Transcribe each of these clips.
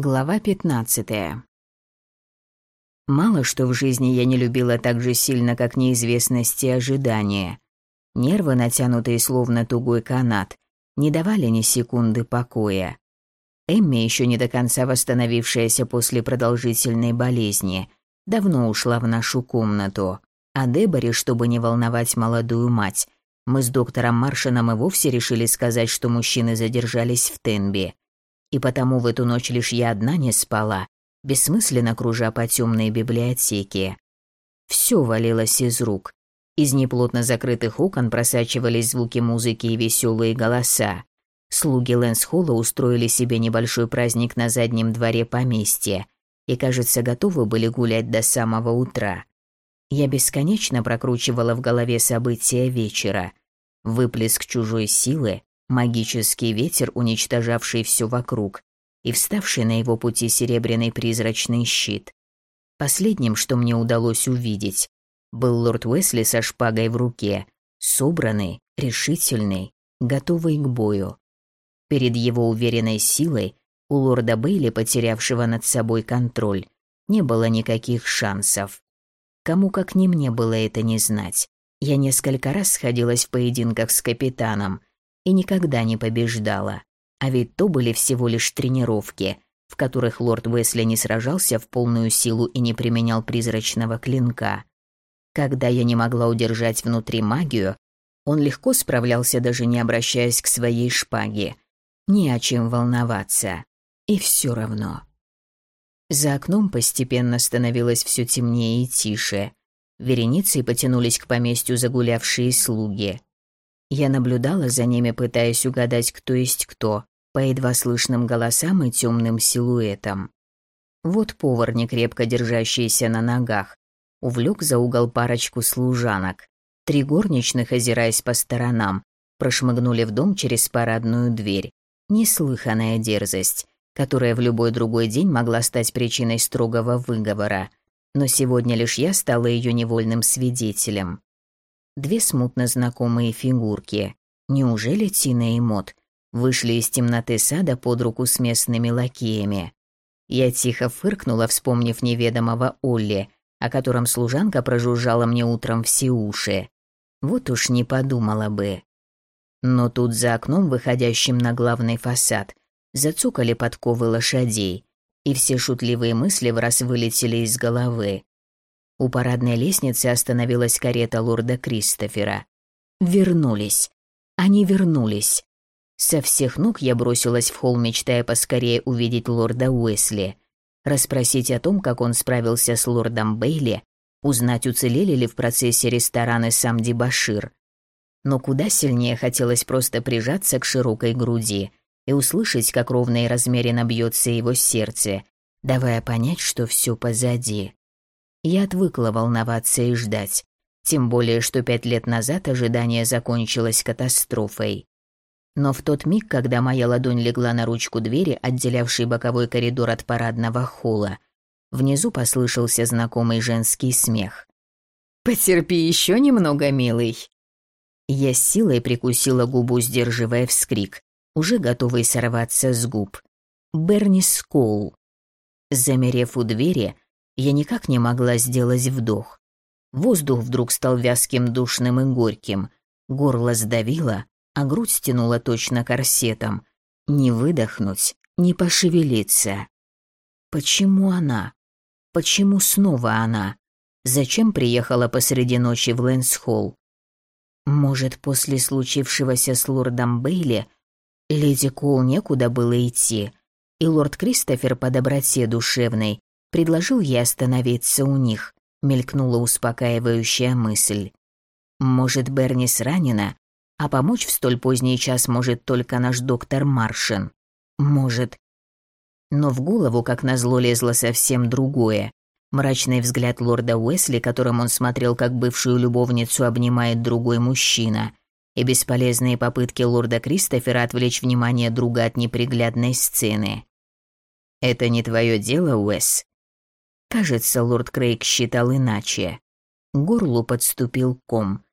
Глава 15. Мало что в жизни я не любила так же сильно, как неизвестность и ожидание. Нервы, натянутые словно тугой канат, не давали ни секунды покоя. Эмми, еще не до конца восстановившаяся после продолжительной болезни, давно ушла в нашу комнату, а Деборе, чтобы не волновать молодую мать, мы с доктором Маршином и вовсе решили сказать, что мужчины задержались в Тенби – и потому в эту ночь лишь я одна не спала, бессмысленно кружа по темной библиотеке. Все валилось из рук. Из неплотно закрытых окон просачивались звуки музыки и веселые голоса. Слуги Лэнсхолла устроили себе небольшой праздник на заднем дворе поместья и, кажется, готовы были гулять до самого утра. Я бесконечно прокручивала в голове события вечера. Выплеск чужой силы, магический ветер, уничтожавший все вокруг, и вставший на его пути серебряный призрачный щит. Последним, что мне удалось увидеть, был лорд Уэсли со шпагой в руке, собранный, решительный, готовый к бою. Перед его уверенной силой у лорда Бейли, потерявшего над собой контроль, не было никаких шансов. Кому как не мне было это не знать. Я несколько раз сходилась в поединках с капитаном, и никогда не побеждала. А ведь то были всего лишь тренировки, в которых лорд Уэсли не сражался в полную силу и не применял призрачного клинка. Когда я не могла удержать внутри магию, он легко справлялся, даже не обращаясь к своей шпаге. Не о чем волноваться. И все равно. За окном постепенно становилось все темнее и тише. Вереницей потянулись к поместью загулявшие слуги. Я наблюдала за ними, пытаясь угадать, кто есть кто, по едва слышным голосам и темным силуэтам. Вот повар, некрепко держащийся на ногах, увлек за угол парочку служанок. Три горничных, озираясь по сторонам, прошмыгнули в дом через парадную дверь. Неслыханная дерзость, которая в любой другой день могла стать причиной строгого выговора. Но сегодня лишь я стала ее невольным свидетелем две смутно знакомые фигурки. Неужели Тина и Мот вышли из темноты сада под руку с местными лакеями? Я тихо фыркнула, вспомнив неведомого Олли, о котором служанка прожужжала мне утром все уши. Вот уж не подумала бы. Но тут за окном, выходящим на главный фасад, зацукали подковы лошадей, и все шутливые мысли в раз вылетели из головы. У парадной лестницы остановилась карета лорда Кристофера. Вернулись. Они вернулись. Со всех ног я бросилась в холл, мечтая поскорее увидеть лорда Уэсли, расспросить о том, как он справился с лордом Бейли, узнать, уцелели ли в процессе рестораны сам Дебашир. Но куда сильнее хотелось просто прижаться к широкой груди и услышать, как ровно и размеренно бьется его сердце, давая понять, что все позади. Я отвыкла волноваться и ждать. Тем более, что пять лет назад ожидание закончилось катастрофой. Но в тот миг, когда моя ладонь легла на ручку двери, отделявшей боковой коридор от парадного холла, внизу послышался знакомый женский смех. «Потерпи еще немного, милый!» Я с силой прикусила губу, сдерживая вскрик, уже готовый сорваться с губ. Берни Скоул. Замерев у двери, я никак не могла сделать вдох. Воздух вдруг стал вязким, душным и горьким. Горло сдавило, а грудь стянула точно корсетом. Не выдохнуть, не пошевелиться. Почему она? Почему снова она? Зачем приехала посреди ночи в Лэнсхолл? Может, после случившегося с лордом Бейли леди Коул некуда было идти, и лорд Кристофер по доброте душевной Предложил ей остановиться у них, мелькнула успокаивающая мысль. Может, Бернис ранена, а помочь в столь поздний час может только наш доктор Маршин. Может. Но в голову, как назло, лезло совсем другое. Мрачный взгляд лорда Уэсли, которым он смотрел, как бывшую любовницу обнимает другой мужчина, и бесполезные попытки лорда Кристофера отвлечь внимание друга от неприглядной сцены. «Это не твое дело, Уэс», Кажется, лорд Крейг считал иначе. Горлу подступил ком.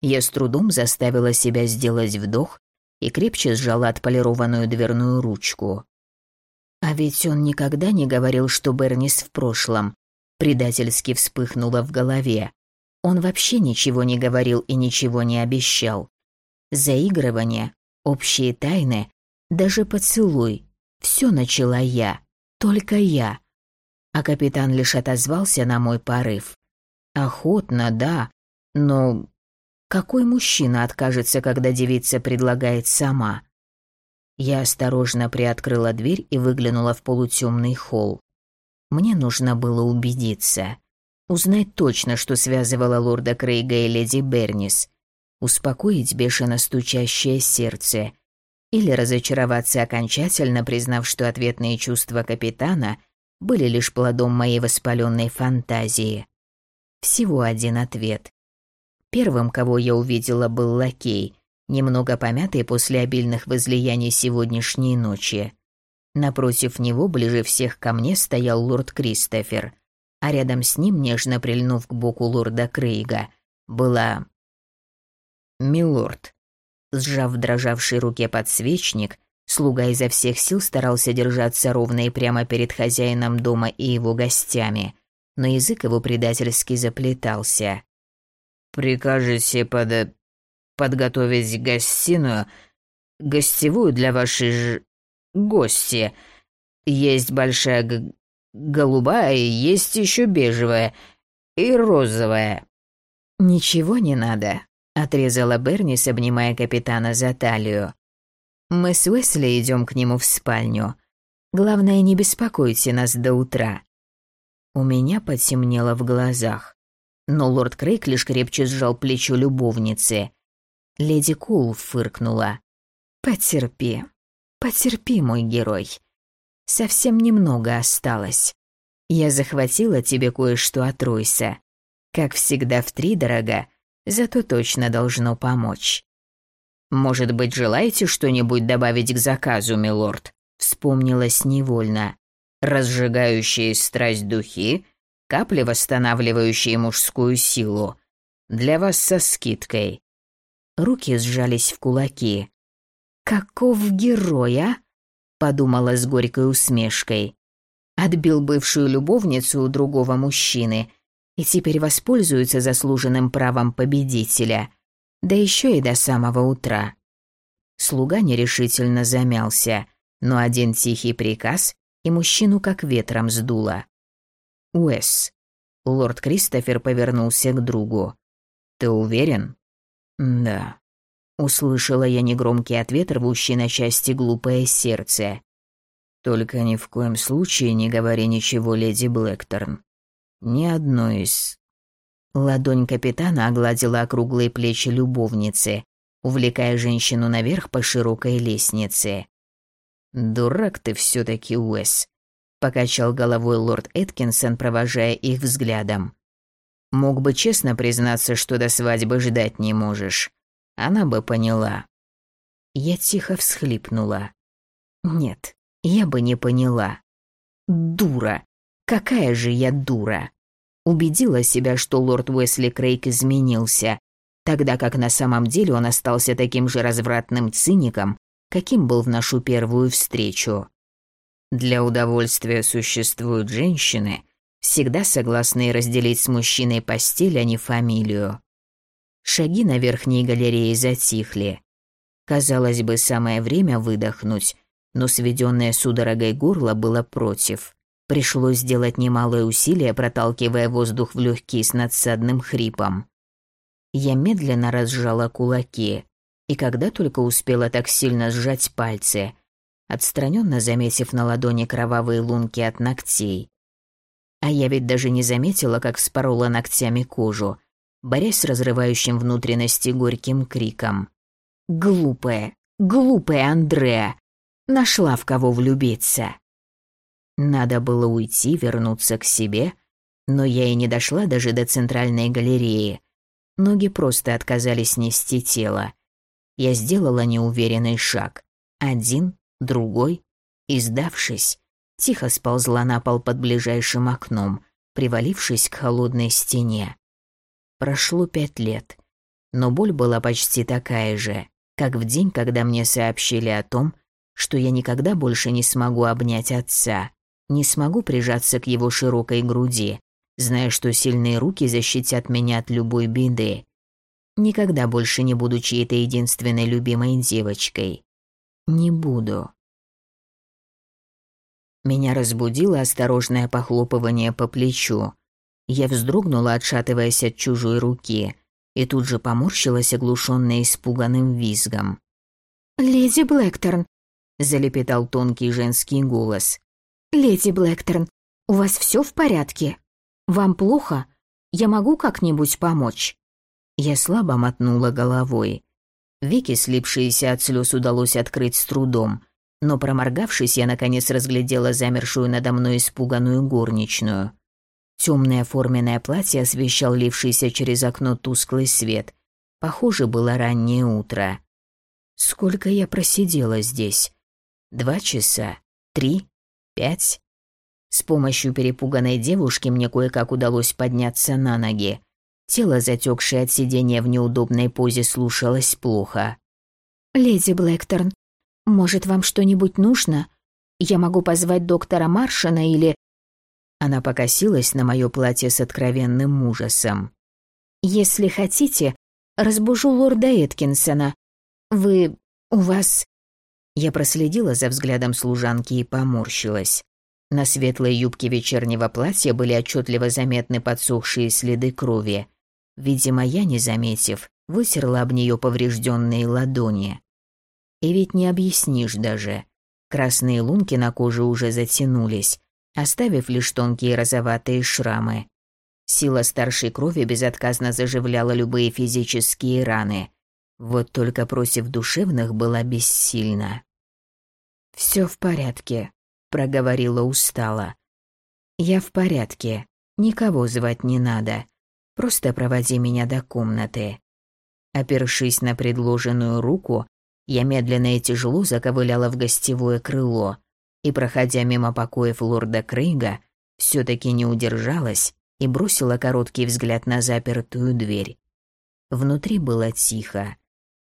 Я с трудом заставила себя сделать вдох и крепче сжала отполированную дверную ручку. А ведь он никогда не говорил, что Бернис в прошлом. Предательски вспыхнуло в голове. Он вообще ничего не говорил и ничего не обещал. Заигрывание, общие тайны, даже поцелуй. Все начала я, только я. А капитан лишь отозвался на мой порыв. Охотно, да, но какой мужчина откажется, когда девица предлагает сама? Я осторожно приоткрыла дверь и выглянула в полутемный холл. Мне нужно было убедиться. Узнать точно, что связывало лорда Крейга и леди Бернис. Успокоить бешено стучащее сердце. Или разочароваться окончательно, признав, что ответные чувства капитана были лишь плодом моей воспаленной фантазии. Всего один ответ. Первым, кого я увидела, был лакей, немного помятый после обильных возлияний сегодняшней ночи. Напротив него, ближе всех ко мне, стоял лорд Кристофер, а рядом с ним, нежно прильнув к боку лорда Крейга, была... «Милорд». Сжав в дрожавшей руке подсвечник, слуга изо всех сил старался держаться ровно и прямо перед хозяином дома и его гостями, но язык его предательски заплетался. «Прикажете под подготовить гостиную, гостевую для вашей ж... гости. Есть большая г... голубая, есть еще бежевая и розовая». «Ничего не надо», — отрезала Бернис, обнимая капитана за талию. «Мы с Уэсли идем к нему в спальню. Главное, не беспокойте нас до утра». У меня потемнело в глазах, но лорд Крейг лишь крепче сжал плечо любовницы. Леди Кул фыркнула. «Потерпи, потерпи, мой герой. Совсем немного осталось. Я захватила тебе кое-что от Ройса. Как всегда в три дорога, зато точно должно помочь». «Может быть, желаете что-нибудь добавить к заказу, милорд?» Вспомнилась невольно. «Разжигающие страсть духи, капли, восстанавливающие мужскую силу. Для вас со скидкой. Руки сжались в кулаки. «Каков герой, а?» – подумала с горькой усмешкой. Отбил бывшую любовницу у другого мужчины и теперь воспользуется заслуженным правом победителя, да еще и до самого утра. Слуга нерешительно замялся, но один тихий приказ, и мужчину как ветром сдуло. «Уэс». Лорд Кристофер повернулся к другу. «Ты уверен?» «Да». Услышала я негромкий ответ, рвущий на части глупое сердце. «Только ни в коем случае не говори ничего, леди Блэкторн. Ни одной из...» Ладонь капитана огладила округлые плечи любовницы, увлекая женщину наверх по широкой лестнице. «Дурак ты все таки Уэс», — покачал головой лорд Эткинсон, провожая их взглядом. Мог бы честно признаться, что до свадьбы ждать не можешь. Она бы поняла. Я тихо всхлипнула. Нет, я бы не поняла. Дура. Какая же я дура. Убедила себя, что лорд Уэсли Крейг изменился, тогда как на самом деле он остался таким же развратным циником, каким был в нашу первую встречу. Для удовольствия существуют женщины, всегда согласные разделить с мужчиной постель, а не фамилию. Шаги на верхней галерее затихли. Казалось бы, самое время выдохнуть, но сведенное судорогой горло было против. Пришлось сделать немалое усилие, проталкивая воздух в легкие с надсадным хрипом. Я медленно разжала кулаки, и когда только успела так сильно сжать пальцы, отстраненно заметив на ладони кровавые лунки от ногтей. А я ведь даже не заметила, как вспорола ногтями кожу, борясь с разрывающим внутренности горьким криком. «Глупая, глупая Андреа! Нашла в кого влюбиться!» Надо было уйти, вернуться к себе, но я и не дошла даже до центральной галереи. Ноги просто отказались нести тело. Я сделала неуверенный шаг. Один, другой, и, сдавшись, тихо сползла на пол под ближайшим окном, привалившись к холодной стене. Прошло пять лет, но боль была почти такая же, как в день, когда мне сообщили о том, что я никогда больше не смогу обнять отца, не смогу прижаться к его широкой груди, зная, что сильные руки защитят меня от любой беды. Никогда больше не буду чьей-то единственной любимой девочкой. Не буду. Меня разбудило осторожное похлопывание по плечу. Я вздрогнула, отшатываясь от чужой руки, и тут же поморщилась, оглушенная испуганным визгом. «Леди Блэкторн», — залепетал тонкий женский голос. «Леди Блэкторн, у вас все в порядке? Вам плохо? Я могу как-нибудь помочь?» Я слабо мотнула головой. Веки, слипшиеся от слез, удалось открыть с трудом, но проморгавшись, я наконец разглядела замершую надо мной испуганную горничную. Темное форменное платье освещал лившийся через окно тусклый свет. Похоже, было раннее утро. Сколько я просидела здесь? Два часа? Три? Пять? С помощью перепуганной девушки мне кое-как удалось подняться на ноги. Тело, затекшее от сидения в неудобной позе, слушалось плохо. «Леди Блэкторн, может, вам что-нибудь нужно? Я могу позвать доктора Маршина или...» Она покосилась на мое платье с откровенным ужасом. «Если хотите, разбужу лорда Эткинсона. Вы... у вас...» Я проследила за взглядом служанки и поморщилась. На светлой юбке вечернего платья были отчетливо заметны подсохшие следы крови. Видимо, я, не заметив, вытерла об нее поврежденные ладони. И ведь не объяснишь даже. Красные лунки на коже уже затянулись, оставив лишь тонкие розоватые шрамы. Сила старшей крови безотказно заживляла любые физические раны. Вот только против душевных была бессильна. «Все в порядке», — проговорила устало. «Я в порядке. Никого звать не надо. Просто проводи меня до комнаты». Опершись на предложенную руку, я медленно и тяжело заковыляла в гостевое крыло и, проходя мимо покоев лорда Крейга, все таки не удержалась и бросила короткий взгляд на запертую дверь. Внутри было тихо.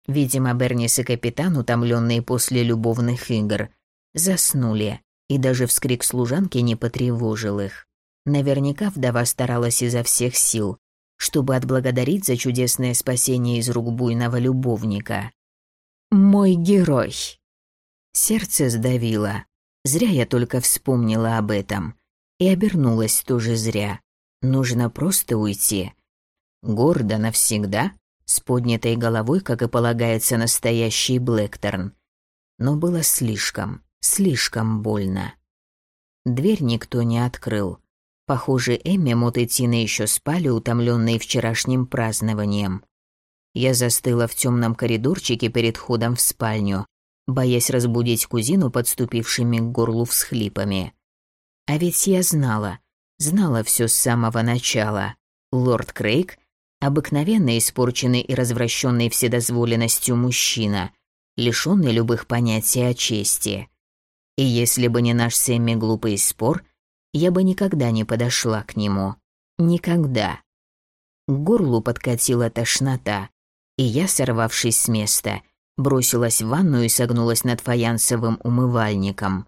Видимо, Бернис и капитан, утомленные после любовных игр, заснули, и даже вскрик служанки не потревожил их. Наверняка вдова старалась изо всех сил, чтобы отблагодарить за чудесное спасение из рук буйного любовника. Мой герой. Сердце сдавило. Зря я только вспомнила об этом. И обернулась тоже зря. Нужно просто уйти. Гордо навсегда, с поднятой головой, как и полагается настоящий Блэкторн. Но было слишком, слишком больно. Дверь никто не открыл. Похоже, Эмми, Мот и Тина еще спали, утомленные вчерашним празднованием. Я застыла в темном коридорчике перед ходом в спальню, боясь разбудить кузину подступившими к горлу всхлипами. А ведь я знала, знала все с самого начала. Лорд Крейг – обыкновенно испорченный и развращенный вседозволенностью мужчина, лишенный любых понятий о чести. И если бы не наш с глупый спор, я бы никогда не подошла к нему. Никогда. К горлу подкатила тошнота, и я, сорвавшись с места, бросилась в ванну и согнулась над фаянсовым умывальником.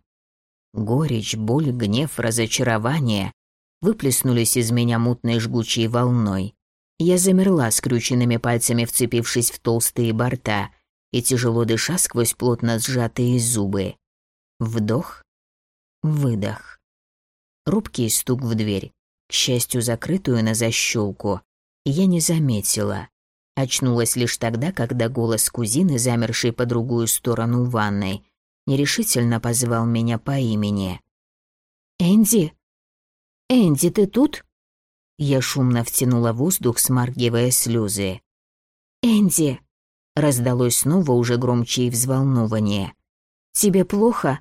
Горечь, боль, гнев, разочарование выплеснулись из меня мутной жгучей волной. Я замерла скрюченными пальцами, вцепившись в толстые борта и тяжело дыша сквозь плотно сжатые зубы. Вдох, выдох. Рубкий стук в дверь, к счастью, закрытую на защелку, я не заметила. Очнулась лишь тогда, когда голос кузины, замершей по другую сторону ванной, нерешительно позвал меня по имени. «Энди? Энди, ты тут?» Я шумно втянула воздух, смаргивая слезы. «Энди!» — раздалось снова уже громче и взволнованнее. «Тебе плохо?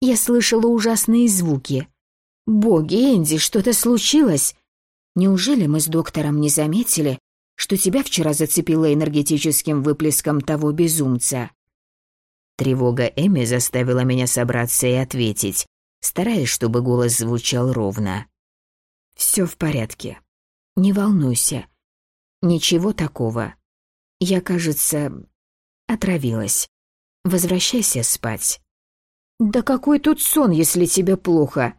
Я слышала ужасные звуки. Боги, Энди, что-то случилось? Неужели мы с доктором не заметили, что тебя вчера зацепило энергетическим выплеском того безумца». Тревога Эми заставила меня собраться и ответить, стараясь, чтобы голос звучал ровно. «Все в порядке. Не волнуйся. Ничего такого. Я, кажется, отравилась. Возвращайся спать. «Да какой тут сон, если тебе плохо?»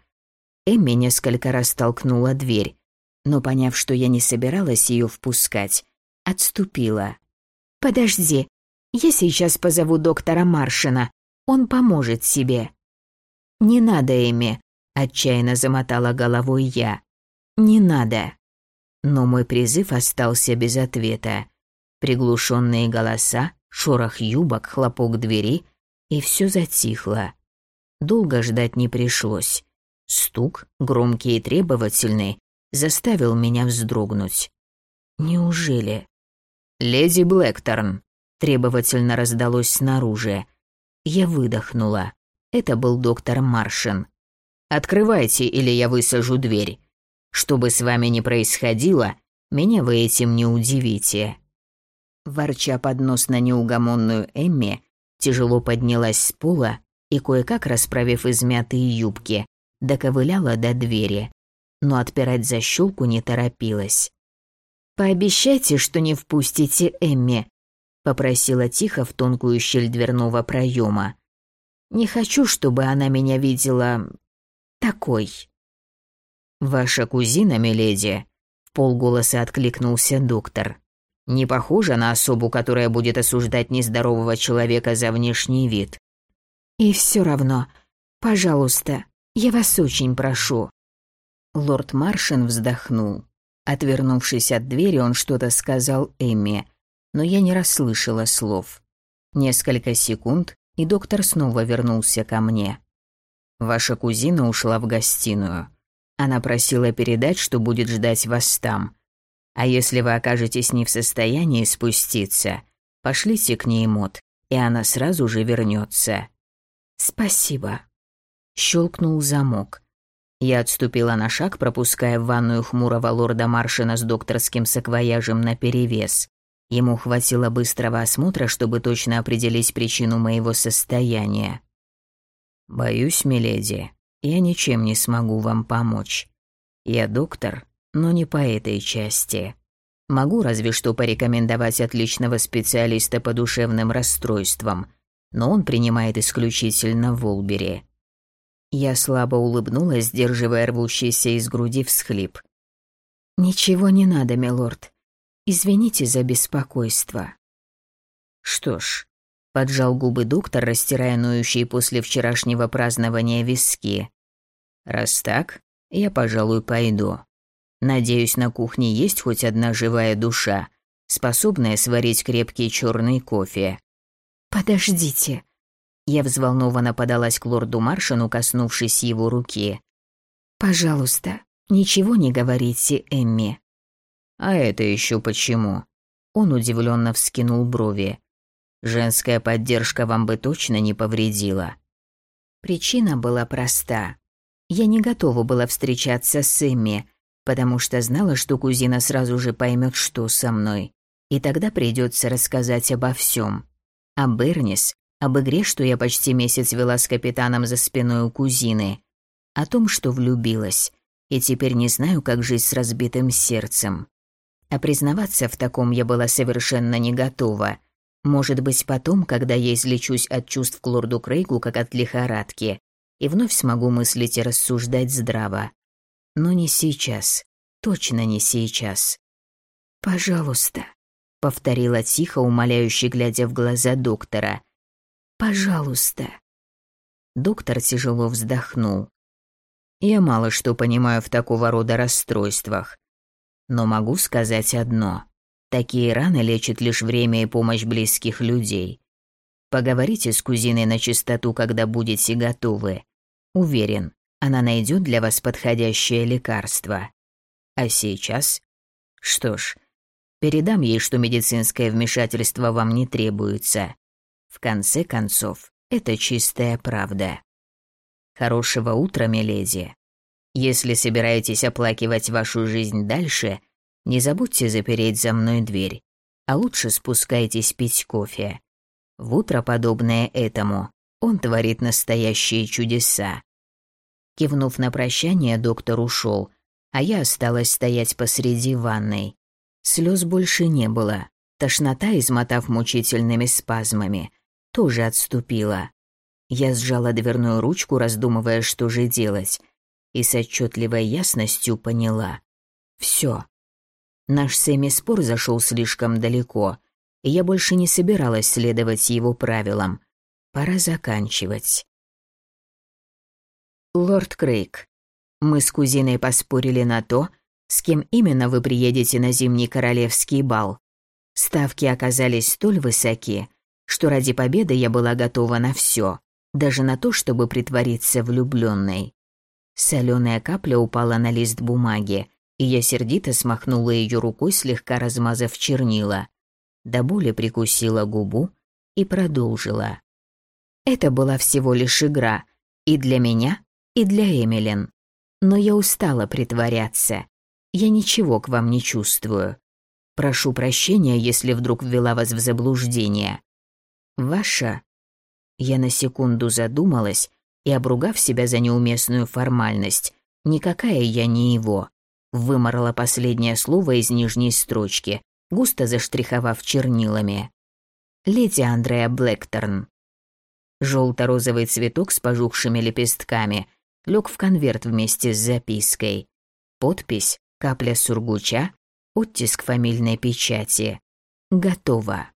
Эмми несколько раз толкнула дверь, но, поняв, что я не собиралась ее впускать, отступила. «Подожди, я сейчас позову доктора Маршина, он поможет себе». «Не надо, Эми», – отчаянно замотала головой я. «Не надо». Но мой призыв остался без ответа. Приглушенные голоса, шорох юбок, хлопок двери, и все затихло. Долго ждать не пришлось. Стук, громкий и требовательный, заставил меня вздрогнуть. Неужели? «Леди Блэкторн», — требовательно раздалось снаружи. Я выдохнула. Это был доктор Маршин. «Открывайте, или я высажу дверь. Что бы с вами ни происходило, меня вы этим не удивите». Ворча под нос на неугомонную Эмми, тяжело поднялась с пола и, кое-как расправив измятые юбки, доковыляла до двери, но отпирать защелку не торопилась. «Пообещайте, что не впустите Эмми», — попросила тихо в тонкую щель дверного проема. «Не хочу, чтобы она меня видела... такой». «Ваша кузина, миледи», — в полголоса откликнулся доктор. «Не похожа на особу, которая будет осуждать нездорового человека за внешний вид». «И все равно, пожалуйста, я вас очень прошу». Лорд Маршин вздохнул. Отвернувшись от двери, он что-то сказал Эмми, но я не расслышала слов. Несколько секунд, и доктор снова вернулся ко мне. «Ваша кузина ушла в гостиную. Она просила передать, что будет ждать вас там. А если вы окажетесь не в состоянии спуститься, пошлите к ней мод, и она сразу же вернется. «Спасибо». Щелкнул замок. Я отступила на шаг, пропуская в ванную хмурого лорда Маршина с докторским саквояжем наперевес. Ему хватило быстрого осмотра, чтобы точно определить причину моего состояния. «Боюсь, миледи, я ничем не смогу вам помочь. Я доктор, но не по этой части. Могу разве что порекомендовать отличного специалиста по душевным расстройствам, но он принимает исключительно Волбери. Я слабо улыбнулась, сдерживая рвущийся из груди всхлип. «Ничего не надо, милорд. Извините за беспокойство». «Что ж», — поджал губы доктор, растирая ноющие после вчерашнего празднования виски. «Раз так, я, пожалуй, пойду. Надеюсь, на кухне есть хоть одна живая душа, способная сварить крепкий черный кофе». «Подождите», я взволнованно подалась к лорду Маршину, коснувшись его руки. «Пожалуйста, ничего не говорите Эмми». «А это еще почему?» Он удивленно вскинул брови. «Женская поддержка вам бы точно не повредила». Причина была проста. Я не готова была встречаться с Эмми, потому что знала, что кузина сразу же поймет, что со мной. И тогда придется рассказать обо всем. О Бернис, об игре, что я почти месяц вела с капитаном за спиной у кузины, о том, что влюбилась, и теперь не знаю, как жить с разбитым сердцем. А признаваться в таком я была совершенно не готова. Может быть, потом, когда я излечусь от чувств к лорду Крейгу, как от лихорадки, и вновь смогу мыслить и рассуждать здраво. Но не сейчас. Точно не сейчас. «Пожалуйста», — повторила тихо, умоляюще глядя в глаза доктора. Пожалуйста». Доктор тяжело вздохнул. «Я мало что понимаю в такого рода расстройствах. Но могу сказать одно. Такие раны лечат лишь время и помощь близких людей. Поговорите с кузиной на чистоту, когда будете готовы. Уверен, она найдет для вас подходящее лекарство. А сейчас? Что ж, передам ей, что медицинское вмешательство вам не требуется. В конце концов, это чистая правда. Хорошего утра, миледи. Если собираетесь оплакивать вашу жизнь дальше, не забудьте запереть за мной дверь, а лучше спускайтесь пить кофе. В утро, подобное этому, он творит настоящие чудеса. Кивнув на прощание, доктор ушел, а я осталась стоять посреди ванной. Слез больше не было. Тошнота, измотав мучительными спазмами, тоже отступила. Я сжала дверную ручку, раздумывая, что же делать, и с отчетливой ясностью поняла. Все. Наш Сэмми спор зашел слишком далеко, и я больше не собиралась следовать его правилам. Пора заканчивать. Лорд Крейг, мы с кузиной поспорили на то, с кем именно вы приедете на зимний королевский бал. Ставки оказались столь высоки, что ради победы я была готова на все, даже на то, чтобы притвориться влюбленной. Соленая капля упала на лист бумаги, и я сердито смахнула ее рукой, слегка размазав чернила. До боли прикусила губу и продолжила. Это была всего лишь игра, и для меня, и для Эмилин. Но я устала притворяться. Я ничего к вам не чувствую. Прошу прощения, если вдруг ввела вас в заблуждение. Ваша... Я на секунду задумалась и, обругав себя за неуместную формальность, никакая я не его, Выморала последнее слово из нижней строчки, густо заштриховав чернилами. Леди Андреа Блэкторн. Желто-розовый цветок с пожухшими лепестками лег в конверт вместе с запиской. Подпись, капля сургуча, оттиск фамильной печати. Готово.